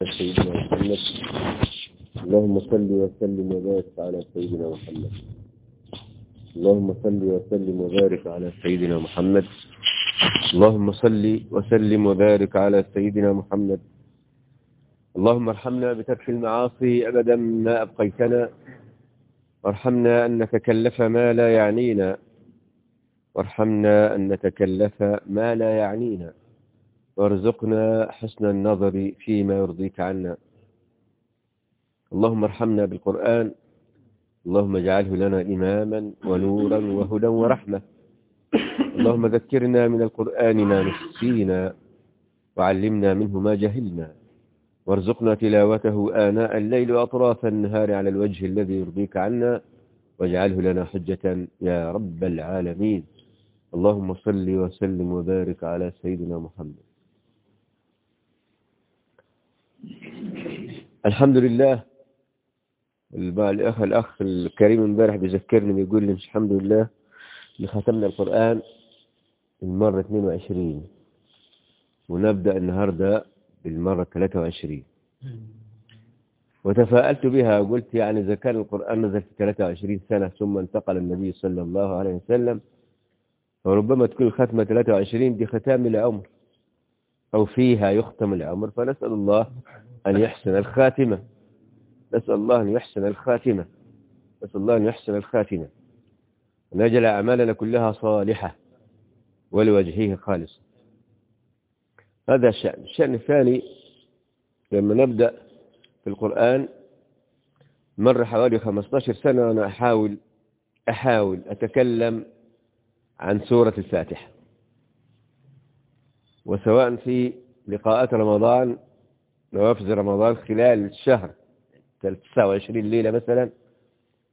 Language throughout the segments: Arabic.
سيدنا محمد اللهم صل وسلم وبارك على سيدنا محمد. اللهم صل وسلم وبارك على سيدنا محمد. اللهم صل وسلم وبارك على سيدنا محمد. اللهم ارحمنا بترك المعاصي أبدا ما أبقيتنا. وارحمنا أن نتكلف ما لا يعنينا. وارحمنا أن نتكلف ما لا يعنينا. وارزقنا حسن النظر فيما يرضيك عنا. اللهم ارحمنا بالقرآن. اللهم اجعله لنا إماما ونورا وهدى ورحمة. اللهم ذكرنا من القرآن ما نسينا وعلمنا منه ما جهلنا. وارزقنا تلاوته آناء الليل وأطراف النهار على الوجه الذي يرضيك عنا. واجعله لنا حجة يا رب العالمين. اللهم صل وسلم وبارك على سيدنا محمد. الحمد لله. الأخ الأخ الكريم امبارح بيذكرني بيقول لي مش الحمد لله اللي ختمنا القرآن المرة 22 ونبدأ النهاردة بالمرة 23 وتفاءلت بها وقلت يعني إذا كان القرآن نزل في 23 سنة ثم انتقل النبي صلى الله عليه وسلم وربما تكون الختمة 23 دي ختام العمر أو فيها يختم العمر فنسأل الله أن يحسن الخاتمة. نسأل الله أن يحسن الخاتمة. نسأل الله أن يحسن الخاتمة. ونجل أعمالنا كلها صالحة ولوجهه خالص. هذا الشأن. الشأن الثاني لما نبدأ في القرآن مر حوالي 15 سنة وأنا أحاول أحاول أتكلم عن سورة الفاتحة. وسواء في لقاءات رمضان نوافذ رمضان خلال الشهر 29 ليلة مثلا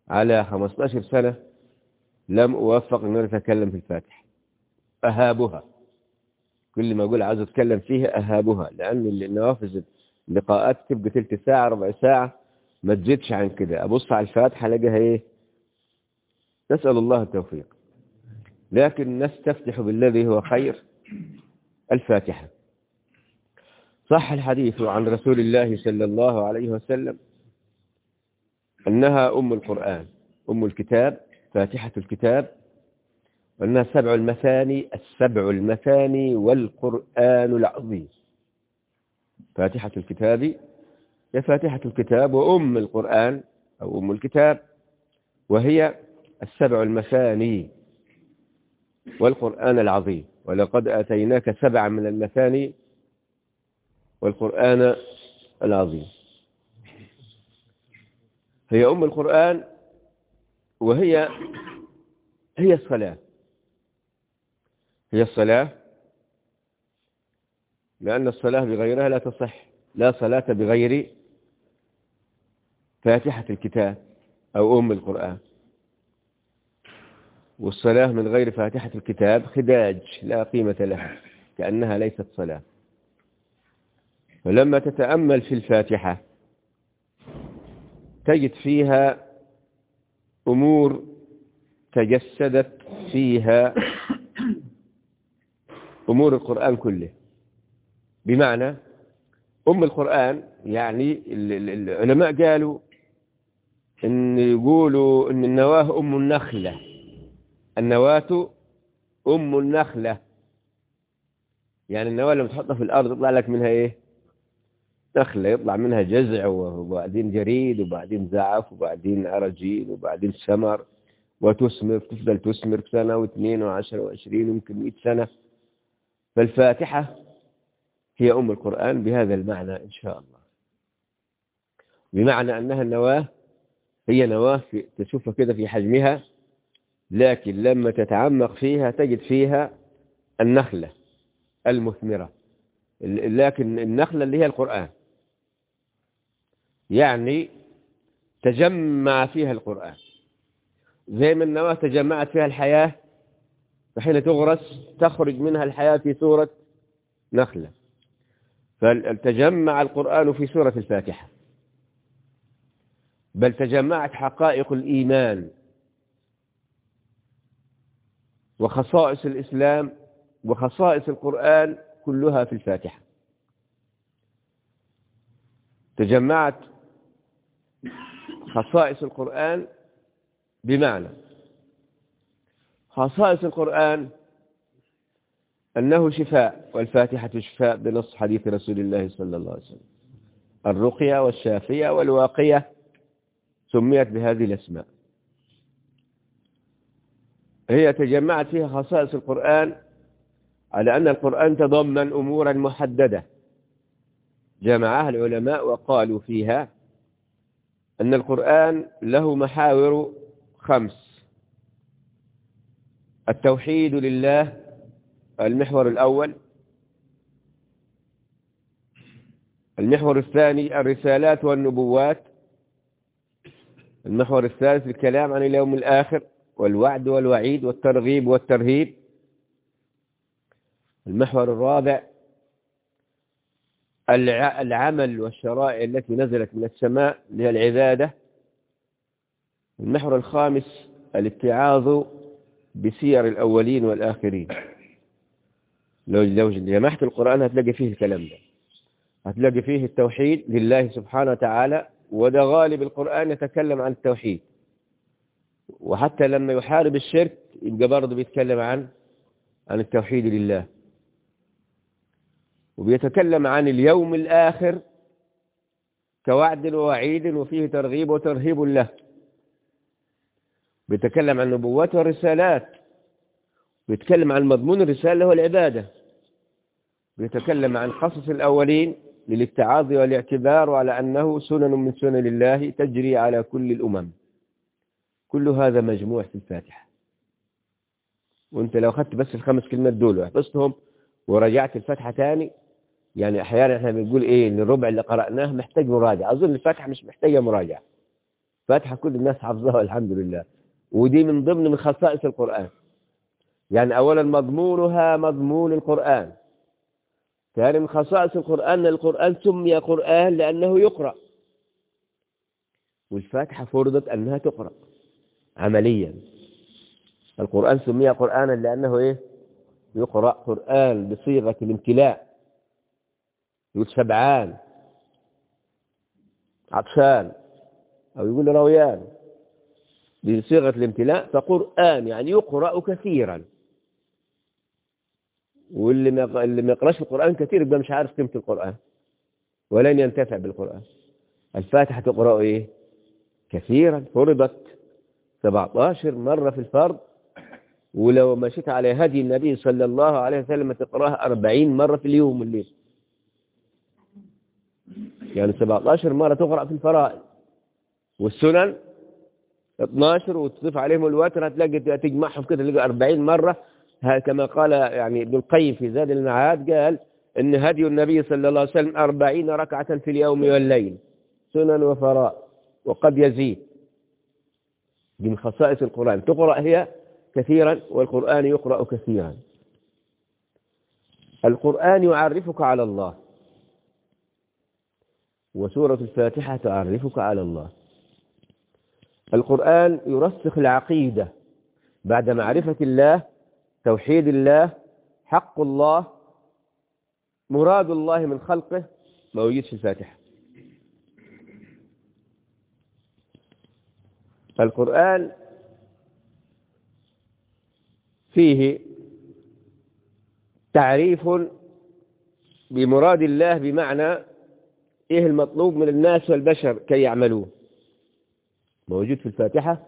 على 15 سنة لم أوفق أن أتكلم في الفاتحة أهابها. كل ما أقول عاوز أتكلم فيها أهابها لأن النوافذ اللقاءات تبقى تلت ساعة ربع ساعة ما تزيدش عن كده. أبص على الفاتحة ألاقيها إيه؟ نسأل الله التوفيق. لكن نستفتح بالذي هو خير الفاتحة. صح الحديث عن رسول الله صلى الله عليه وسلم أنها أم القرآن أم الكتاب فاتحة الكتاب وأنها سبع المثاني السبع المثاني والقرآن العظيم. فاتحة الكتاب هي فاتحة الكتاب وأم القرآن أو أم الكتاب وهي السبع المثاني والقرآن العظيم. ولقد آتيناك سبعا من المثاني والقرآن العظيم. هي أم القرآن وهي هي الصلاة. هي الصلاة لأن الصلاة بغيرها لا تصح. لا صلاة بغير فاتحة الكتاب أو أم القرآن. والصلاة من غير فاتحة الكتاب خداج لا قيمة لها كأنها ليست صلاة. فلما تتأمل في الفاتحة تجد فيها أمور تجسدت فيها أمور القرآن كله. بمعنى أم القرآن يعني العلماء قالوا إن يقولوا إن النواة أم النخلة. النواة أم النخلة. يعني النواة لما تحطها في الأرض يطلع لك منها إيه؟ نخلة يطلع منها جزع وبعدين جريد وبعدين زعف وبعدين أرجين وبعدين سمر وتثمر تفضل تثمر سنة واثنين وعشرة وعشرين يمكن مئة سنة. فالفاتحة هي أم القرآن بهذا المعنى إن شاء الله. بمعنى أنها النواة هي نواة تشوفها كده في حجمها لكن لما تتعمق فيها تجد فيها النخلة المثمرة. لكن النخلة اللي هي القرآن. يعني تجمع فيها القرآن. زي ما النواة تجمعت فيها الحياة فحين تغرس تخرج منها الحياة في سورة نخلة. فتجمع القرآن في سورة الفاتحة. بل تجمعت حقائق الإيمان وخصائص الإسلام وخصائص القرآن كلها في الفاتحة. تجمعت خصائص القرآن بمعنى. خصائص القرآن أنه شفاء والفاتحة شفاء بنص حديث رسول الله صلى الله عليه وسلم. الرقية والشافية والواقية سميت بهذه الأسماء. هي تجمعت فيها خصائص القرآن على أن القرآن تضمن أمورا محددة. جمعها العلماء وقالوا فيها أن القرآن له محاور خمس. التوحيد لله المحور الأول. المحور الثاني الرسالات والنبوات. المحور الثالث الكلام عن اليوم الآخر والوعد والوعيد والترغيب والترهيب. المحور الرابع العمل والشرائع التي نزلت من السماء لها العبادة. المحور الخامس الاتعاظ بسير الأولين والآخرين. لو لو جمعت القرآن هتلاقي فيه الكلام ده. هتلاقي فيه التوحيد لله سبحانه وتعالى وده غالب القرآن يتكلم عن التوحيد. وحتى لما يحارب الشرك يبقى برضه بيتكلم عن عن التوحيد لله. وبيتكلم عن اليوم الآخر كوعد ووعيد وفيه ترغيب وترهيب له. بيتكلم عن النبوات والرسالات بيتكلم عن مضمون الرسالة هو العبادة بيتكلم عن قصص الأولين للاتعاظ والاعتبار وعلى أنه سنن من سنن الله تجري على كل الأمم. كل هذا مجموع في الفاتحة. وانت لو أخذت بس الخمس كلمات دول وحفظتهم ورجعت الفاتحة تاني يعني أحيانا إحنا بنقول إيه إن الربع اللي قرأناه محتاج مراجعة. أظن الفاتحة مش محتاجة مراجعة. فاتحة كل الناس حافظها الحمد لله. ودي من ضمن من خصائص القرآن. يعني أولا مضمونها مضمون القرآن. ثاني من خصائص القرآن القرآن سمي قرآن لأنه يقرأ. والفاتحة فرضت أنها تقرأ عمليا. القرآن سمي قرآنا لأنه إيه؟ يقرأ قرآن بصيغة الامتلاء. يقول سبعان عطشان أو يقول رويان. بصيغة الامتلاء فقرآن يعني يقرأ كثيرا. واللي ما اللي ما يقراش القرآن كثير يبقى مش عارف قيمة القرآن. ولن ينتفع بالقرآن. الفاتحة تقرأ إيه؟ كثيرا. فرضت 17 مرة في الفرض. ولو مشيت على هدي النبي صلى الله عليه وسلم تقرأها 40 مرة في اليوم والليل يعني 17 مرة تقرأ في الفرائض. والسنن 12 وتضيف عليهم الوتر هتلاقي تجمعهم كده تلاقي 40 مرة. كما قال يعني ابن القيم في زاد المعاد قال إن هدي النبي صلى الله عليه وسلم أربعين ركعة في اليوم والليل سنن وفراء وقد يزيد من خصائص القرآن. تقرأ هي كثيرا والقرآن يقرأ كثيرا. القرآن يعرفك على الله. وسورة الفاتحة تعرفك على الله. القرآن يرسخ العقيدة. بعد معرفة الله توحيد الله حق الله مراد الله من خلقه موجود في الفاتحة. القرآن فيه تعريف بمراد الله بمعنى إيه المطلوب من الناس والبشر كي يعملوه؟ موجود في الفاتحة.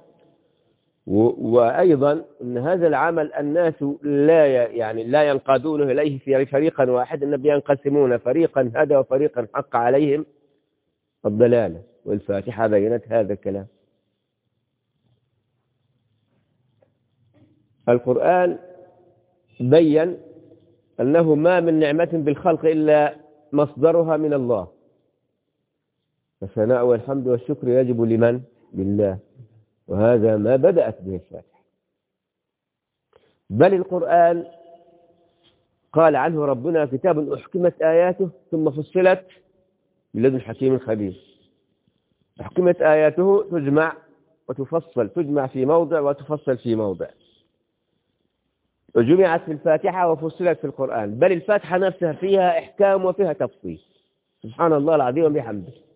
وأيضا أن هذا العمل الناس لا يعني لا ينقادون إليه في فريقا واحد إن ينقسمون فريقا هدى وفريقا حق عليهم الضلالة والفاتحة بينت هذا الكلام. القرآن بين أنه ما من نعمة بالخلق إلا مصدرها من الله. فالثناء والحمد والشكر يجب لمن؟ لله. وهذا ما بدأت به الفاتحة. بل القرآن قال عنه ربنا كتاب أحكمت آياته ثم فصلت من لدن حكيم خبير. أحكمت آياته تجمع وتفصل تجمع في موضع وتفصل في موضع. وجمعت في الفاتحة وفصلت في القرآن. بل الفاتحة نفسها فيها إحكام وفيها تفصيل. سبحان الله العظيم وبحمده.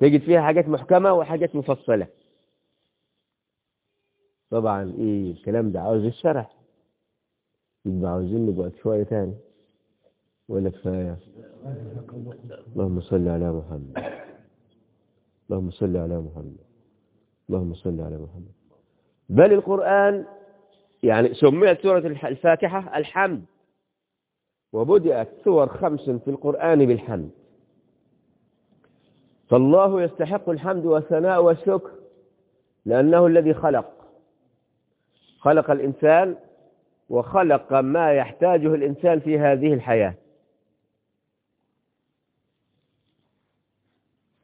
تجد فيها حاجات محكمة وحاجات مفصلة. طبعا إيه الكلام ده؟ عاوز الشرح. يبقى عاوزين نقعد شوية تاني. ولا كفاية؟ اللهم صل على محمد. اللهم صل على محمد. اللهم صل على محمد. بل القرآن يعني سميت سورة الفاتحة الحمد. وبدأت سور خمس في القرآن بالحمد. فالله يستحق الحمد والثناء والشكر لأنه الذي خلق. خلق الإنسان وخلق ما يحتاجه الإنسان في هذه الحياة.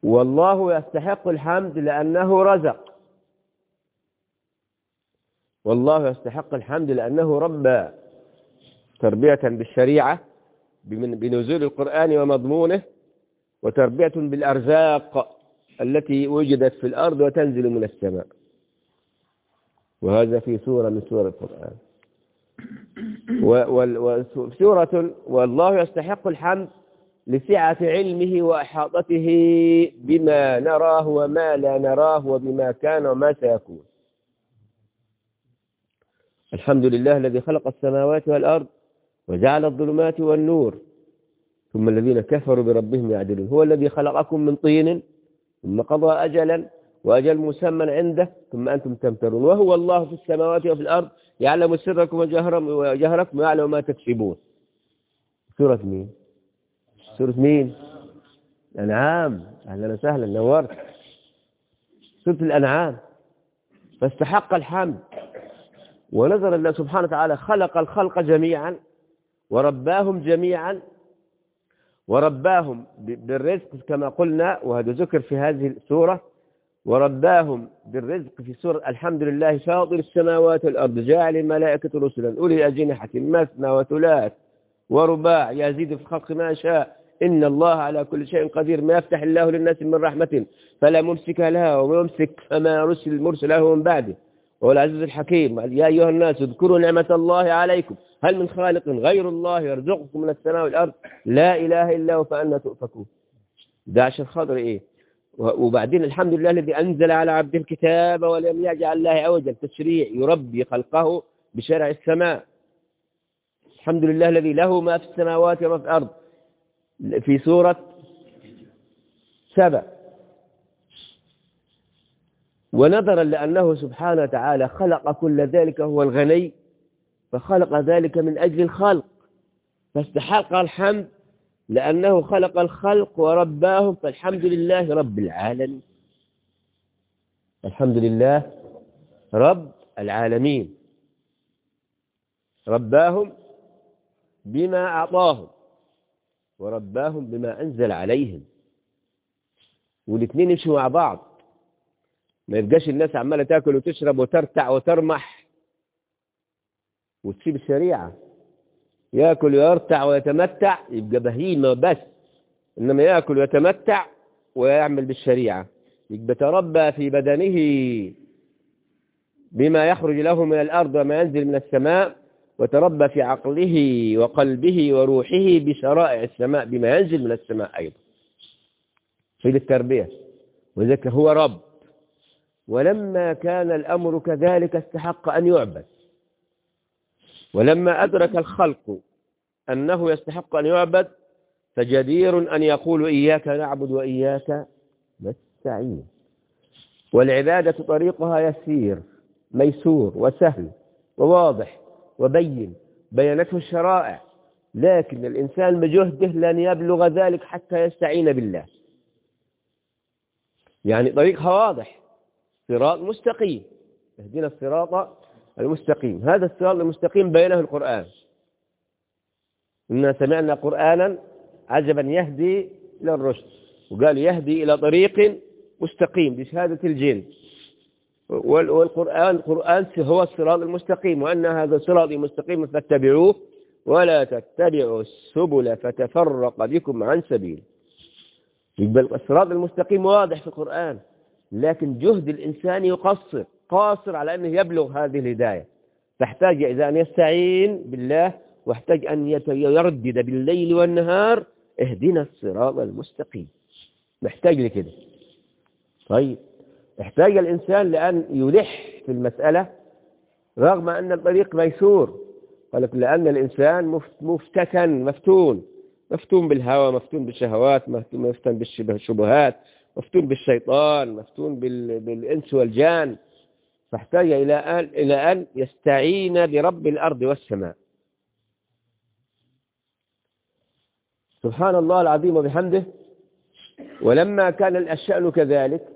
والله يستحق الحمد لأنه رزق. والله يستحق الحمد لأنه ربى تربية بالشريعة بنزول القرآن ومضمونه وتربية بالأرزاق التي وجدت في الأرض وتنزل من السماء. وهذا في سورة من سور القرآن. وسورة والله يستحق الحمد لسعة علمه وأحاطته بما نراه وما لا نراه وبما كان وما سيكون. الحمد لله الذي خلق السماوات والأرض وجعل الظلمات والنور ثم الذين كفروا بربهم يعدلون. هو الذي خلقكم من طين ثم قضى أجلا وأجل مسمى عنده ثم أنتم تمترون. وهو الله في السماوات وفي الأرض يعلم سركم وجهركم ويعلم ما تكسبون. سورة مين؟ سورة مين؟ الأنعام. أهلا وسهلا نورت. سورة الأنعام. فاستحق الحمد. ونظر الله سبحانه وتعالى خلق الخلق جميعا ورباهم جميعا ورباهم بالرزق كما قلنا وهذا ذكر في هذه السورة. ورباهم بالرزق في سورة الحمد لله فاطر السماوات والأرض جاعل الملائكة رسلا أولي أجنحة مثنى وثلاث ورباع يزيد في الخلق ما شاء. إن الله على كل شيء قدير ما يفتح الله للناس من رحمة فلا ممسك لها وممسك فما رسل المرسل له من بعده. وهو العزيز الحكيم يا أيها الناس اذكروا نعمة الله عليكم. هل من خالق غير الله يرزقكم من السماء والأرض؟ لا إله إلا هو فأنا تؤفكون. ده عشان خاطر إيه؟ وبعدين الحمد لله الذي أنزل على عبده الكتاب ولم يجعل الله عوجا تشريع يربي خلقه بشرع السماء. الحمد لله الذي له ما في السماوات وما في الأرض. في سورة سبع ونظرا لأنه سبحانه وتعالى خلق كل ذلك هو الغني. فخلق ذلك من أجل الخلق. فاستحق الحمد لأنه خلق الخلق ورباهم فالحمد لله رب العالمين. الحمد لله رب العالمين. رباهم بما أعطاهم ورباهم بما أنزل عليهم. والاثنين يمشوا مع بعض. ما يبقاش الناس عمالة تاكل وتشرب وترتع وترمح. وتسيب الشريعة. يأكل ويرتع ويتمتع يبقى بهيمة بس. إنما يأكل ويتمتع ويعمل بالشريعة. يبقى تربى في بدنه بما يخرج له من الأرض وما ينزل من السماء وتربى في عقله وقلبه وروحه بشرائع السماء بما ينزل من السماء أيضا. في التربية وذلك هو رب. ولما كان الأمر كذلك استحق أن يعبد. ولما أدرك الخلق أنه يستحق أن يعبد فجدير أن يقول إياك نعبد وإياك نستعين. والعبادة طريقها يسير ميسور وسهل وواضح وبين بينته الشرائع. لكن الإنسان بجهده لن يبلغ ذلك حتى يستعين بالله. يعني طريقها واضح صراط مستقيم. اهدنا الصراط المستقيم. هذا الصراط المستقيم بينه القرآن. إنا سمعنا قرآنا عجبا يهدي إلى الرشد. وقال يهدي إلى طريق مستقيم بشهادة الجن. والقرآن القرآن هو الصراط المستقيم. وأن هذا الصراط المستقيم فاتبعوه ولا تتبعوا السبل فتفرق بكم عن سبيل. يبقى الصراط المستقيم واضح في القرآن. لكن جهد الإنسان يقصر. قاصر على أنه يبلغ هذه الهداية. تحتاج إذا أن يستعين بالله واحتاج أن يردد بالليل والنهار اهدنا الصراط المستقيم. محتاج لكده. طيب. احتاج الإنسان لأن يلح في المسألة رغم أن الطريق ميسور. قال لك لأن الإنسان مفتتن مفتون. مفتون بالهوى مفتون بالشهوات مفتون بالشبهات مفتون بالشيطان مفتون بالإنس والجان. فاحتاج إلى أن, إلى أن يستعين برب الأرض والسماء. سبحان الله العظيم وبحمده. ولما كان الشأن كذلك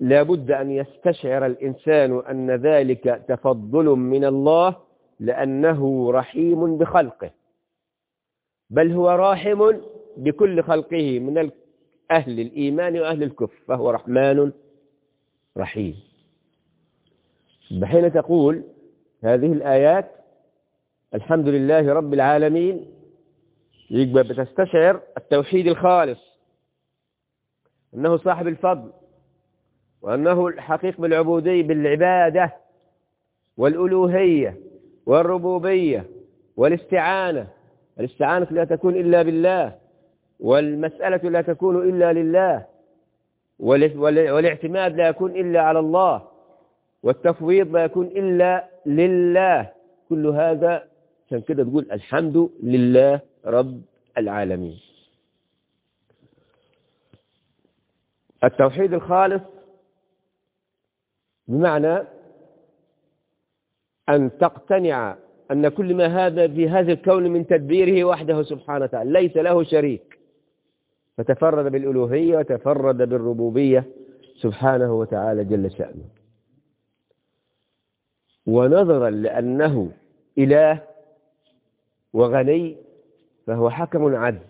لابد أن يستشعر الإنسان أن ذلك تفضل من الله لأنه رحيم بخلقه. بل هو راحم بكل خلقه من أهل الإيمان وأهل الكفر فهو رحمن رحيم. بحين تقول هذه الآيات الحمد لله رب العالمين يجب بتستشعر التوحيد الخالص أنه صاحب الفضل وأنه الحقيق بالعبودية بالعبادة والألوهية والربوبية والاستعانة. الاستعانة لا تكون إلا بالله والمسألة لا تكون إلا لله والاعتماد لا يكون إلا على الله. والتفويض لا يكون إلا لله. كل هذا عشان كده تقول الحمد لله رب العالمين. التوحيد الخالص بمعنى أن تقتنع أن كل ما هذا في هذا الكون من تدبيره وحده سبحانه وتعالى ليس له شريك. فتفرد بالألوهية وتفرد بالربوبية سبحانه وتعالى جل شأنه. ونظرا لأنه إله وغني فهو حكم عدل.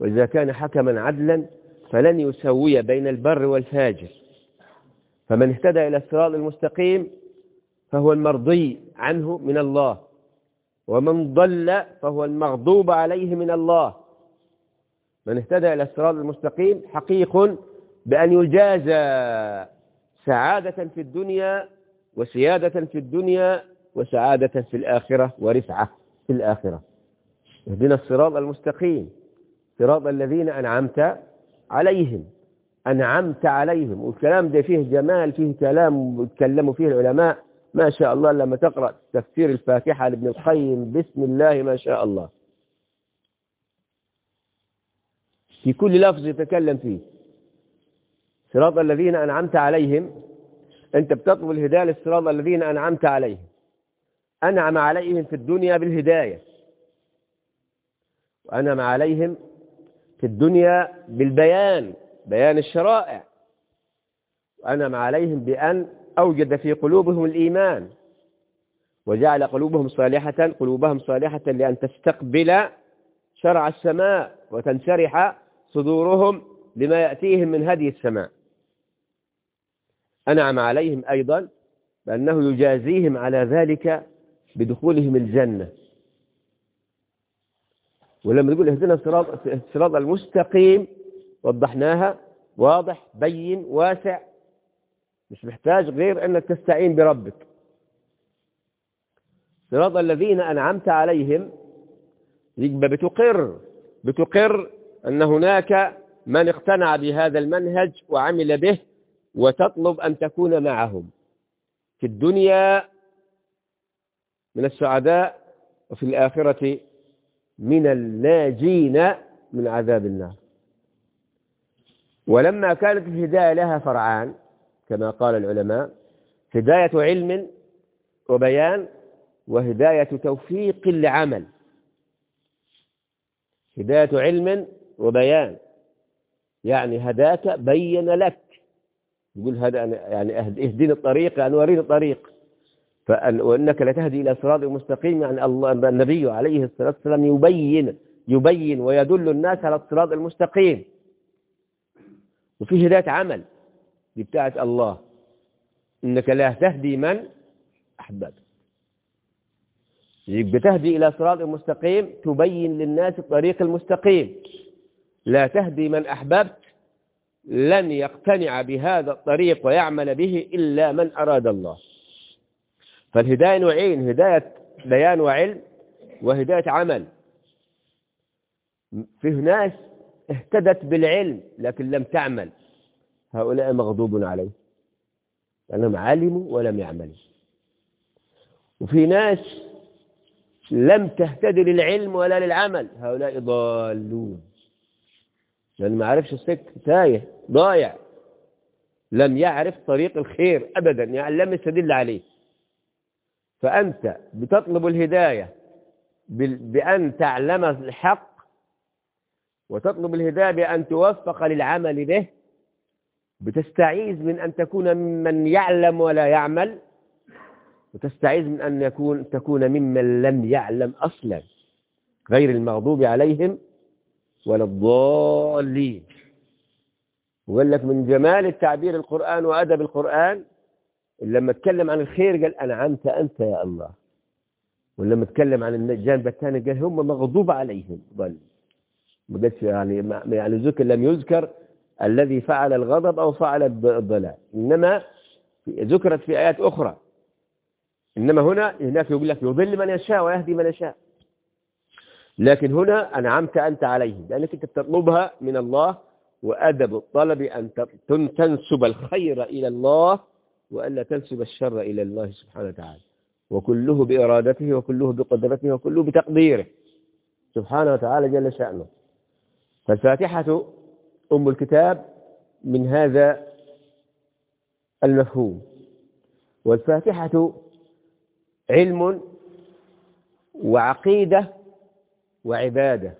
وإذا كان حكما عدلا فلن يسوي بين البر والفاجر. فمن اهتدى إلى الصراط المستقيم فهو المرضي عنه من الله. ومن ضل فهو المغضوب عليه من الله. من اهتدى إلى الصراط المستقيم حقيق بأن يجازى سعادة في الدنيا وسيادة في الدنيا وسعادة في الآخرة ورفعة في الآخرة. اهدنا الصراط المستقيم. صراط الذين أنعمت عليهم. أنعمت عليهم. والكلام ده فيه جمال فيه كلام يتكلموا فيه العلماء. ما شاء الله لما تقرأ تفسير الفاتحة لابن القيم. بسم الله ما شاء الله. في كل لفظ يتكلم فيه. صراط الذين أنعمت عليهم. أنت بتطلب الهداية للصراط الذين أنعمت عليهم. أنعم عليهم في الدنيا بالهداية. وأنعم عليهم في الدنيا بالبيان بيان الشرائع. وأنعم عليهم بأن أوجد في قلوبهم الإيمان. وجعل قلوبهم صالحة قلوبهم صالحة لأن تستقبل شرع السماء وتنشرح صدورهم لما يأتيهم من هدي السماء. أنعم عليهم أيضا بأنه يجازيهم على ذلك بدخولهم الجنة. ولما تقول اهدنا الصراط المستقيم وضحناها واضح بين واسع مش محتاج غير أنك تستعين بربك. صراط الذين أنعمت عليهم يبقى بتقر بتقر أن هناك من اقتنع بهذا المنهج وعمل به وتطلب أن تكون معهم. في الدنيا من السعداء وفي الآخرة من الناجين من عذاب النار. ولما كانت الهداية لها فرعان كما قال العلماء هداية علم وبيان وهداية توفيق لعمل. هداية علم وبيان يعني هداك بين لك. يقول هذا يعني اهديني الطريق يعني وريني الطريق. وإنك لتهدي إلى صراط مستقيم يعني الله النبي عليه الصلاة والسلام يبين يبين ويدل الناس على الصراط المستقيم. وفي هداية عمل بتاعت الله. إنك لا تهدي من أحببت. بتهدي إلى صراط مستقيم تبين للناس الطريق المستقيم. لا تهدي من أحببت لن يقتنع بهذا الطريق ويعمل به إلا من أراد الله. فالهداية نوعين هداية بيان وعلم وهداية عمل. فيه ناس اهتدت بالعلم لكن لم تعمل. هؤلاء مغضوب عليهم. لأنهم علموا ولم يعملوا. وفي ناس لم تهتدي للعلم ولا للعمل. هؤلاء ضالون. لأن ما عرفش السك تايه ضايع. لم يعرف طريق الخير أبدا يعني لم يستدل عليه. فأنت بتطلب الهداية بأن تعلم الحق وتطلب الهداية بأن توفق للعمل به بتستعيذ من أن تكون ممن يعلم ولا يعمل وتستعيذ من أن يكون تكون ممن لم يعلم أصلا غير المغضوب عليهم ولا الضالين. وقال لك من جمال التعبير القرآن وأدب القرآن لما اتكلم عن الخير قال أنعمت أنت يا الله. ولما اتكلم عن الجانب الثاني قال هم مغضوب عليهم. ضل ما قالش يعني يعني ذكر لم يذكر الذي فعل الغضب أو فعل الضلال. إنما ذكرت في آيات أخرى. إنما هنا هناك يقول لك يضل من يشاء ويهدي من يشاء. لكن هنا أنعمت أنت عليهم لأنك تطلبها من الله وأدب الطلب أن تنسب الخير إلى الله وألا تنسب الشر إلى الله سبحانه وتعالى. وكله بإرادته وكله بقدرته وكله بتقديره سبحانه وتعالى جل شأنه. فالفاتحة أم الكتاب من هذا المفهوم. والفاتحة علم وعقيدة وعبادة.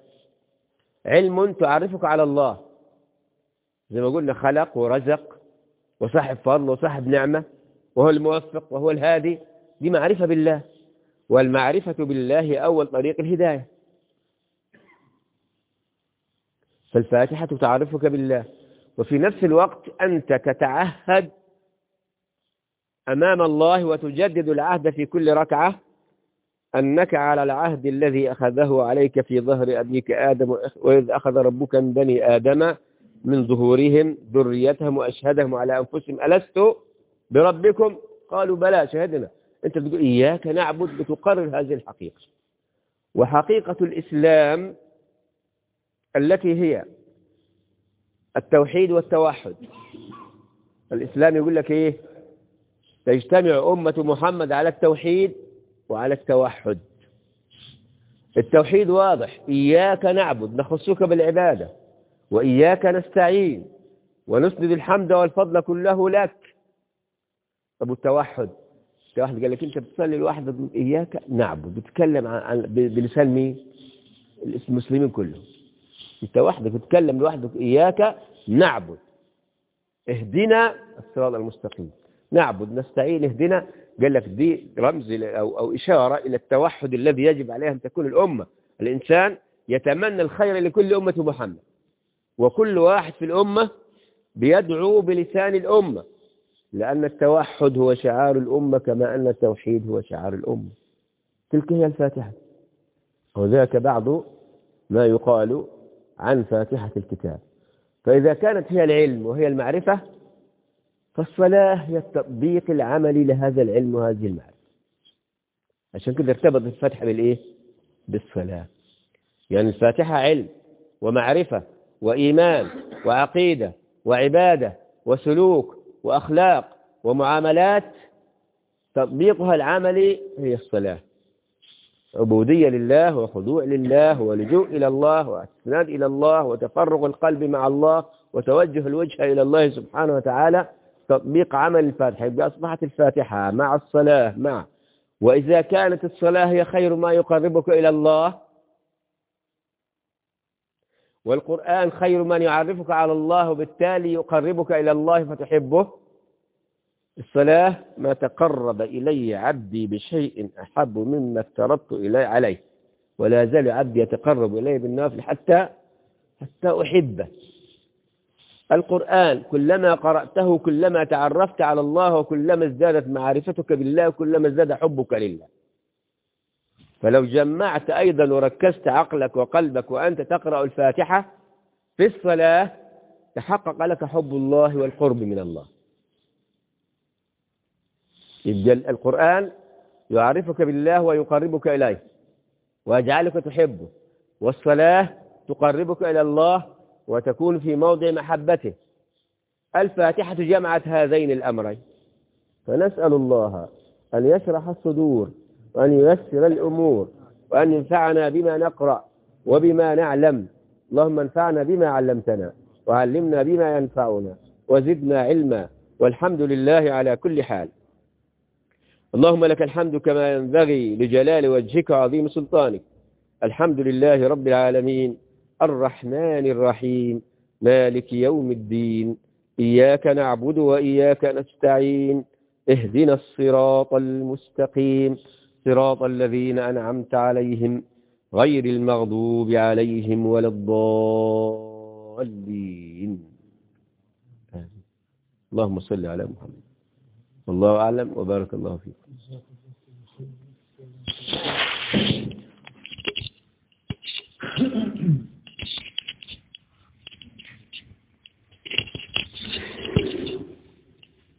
علم تعرفك على الله. زي ما قلنا خلق ورزق وصاحب فضل وصاحب نعمة وهو الموفق وهو الهادي دي معرفة بالله. والمعرفة بالله أول طريق الهداية. فالفاتحة تعرفك بالله. وفي نفس الوقت أنت تتعهد أمام الله وتجدد العهد في كل ركعة أنك على العهد الذي أخذه عليك في ظهر أبيك آدم وإذ أخذ ربك من بني آدم من ظهورهم ذريتهم وأشهدهم على أنفسهم. ألست بربكم؟ قالوا بلى شهدنا. أنت تقول إياك نعبد بتقرر هذه الحقيقة. وحقيقة الإسلام التي هي التوحيد والتوحد. الإسلام يقول لك إيه؟ تجتمع أمة محمد على التوحيد وعلى التوحد. التوحيد واضح. إياك نعبد نخصك بالعبادة. وإياك نستعين. ونسند الحمد والفضل كله لك. طب التوحد. التوحد قال لك أنت بتصلي لوحدك إياك نعبد. بتتكلم عن بلسان مين؟ المسلمين كلهم. أنت وحدك بتتكلم لوحدك. إياك نعبد. اهدنا الصراط المستقيم. نعبد نستعين اهدنا قال لك دي رمز أو, أو إشارة إلى التوحد الذي يجب عليها أن تكون الأمة. الإنسان يتمنى الخير لكل أمة محمد. وكل واحد في الأمة بيدعو بلسان الأمة. لأن التوحد هو شعار الأمة كما أن التوحيد هو شعار الأمة. تلك هي الفاتحة. وذاك بعض ما يقال عن فاتحة الكتاب. فإذا كانت هي العلم وهي المعرفة فالصلاة هي التطبيق العملي لهذا العلم وهذه المعرفة. عشان كده ارتبط الفتح بالإيه؟ بالصلاة. يعني الفاتحة علم ومعرفة وإيمان وعقيدة وعبادة وسلوك وأخلاق ومعاملات. تطبيقها العملي هي الصلاة. عبودية لله وخضوع لله ولجوء إلى الله واستناد إلى الله وتفرغ القلب مع الله وتوجه الوجه إلى الله سبحانه وتعالى. تطبيق عمل الفاتحة يبقى أصبحت الفاتحة مع الصلاة مع. وإذا كانت الصلاة هي خير ما يقربك إلى الله والقرآن خير من يعرفك على الله وبالتالي يقربك إلى الله فتحبه الصلاة ما تقرب إلي عبدي بشيء أحب مما افترضت إلي عليه ولا زال عبدي يتقرب إلي بالنافل حتى حتى أحبه. القرآن كلما قرأته كلما تعرفت على الله وكلما ازدادت معرفتك بالله وكلما ازداد حبك لله. فلو جمعت أيضا وركزت عقلك وقلبك وأنت تقرأ الفاتحة في الصلاة تحقق لك حب الله والقرب من الله. القرآن يعرفك بالله ويقربك إليه ويجعلك تحبه. والصلاة تقربك إلى الله وتكون في موضع محبته. الفاتحة جمعت هذين الأمرين. فنسأل الله أن يشرح الصدور وأن ييسر الأمور وأن ينفعنا بما نقرأ وبما نعلم. اللهم انفعنا بما علمتنا وعلمنا بما ينفعنا وزدنا علما. والحمد لله على كل حال. اللهم لك الحمد كما ينبغي لجلال وجهك وعظيم سلطانك. الحمد لله رب العالمين. الرحمن الرحيم. مالك يوم الدين. إياك نعبد وإياك نستعين. اهدنا الصراط المستقيم. صراط الذين أنعمت عليهم غير المغضوب عليهم ولا الضالين. اللهم صل على محمد. والله أعلم وبارك الله فيكم